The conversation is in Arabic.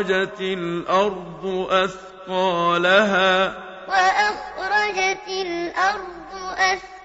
وأخرجت الأرض أثقالها. وأخرجت الأرض أثقالها.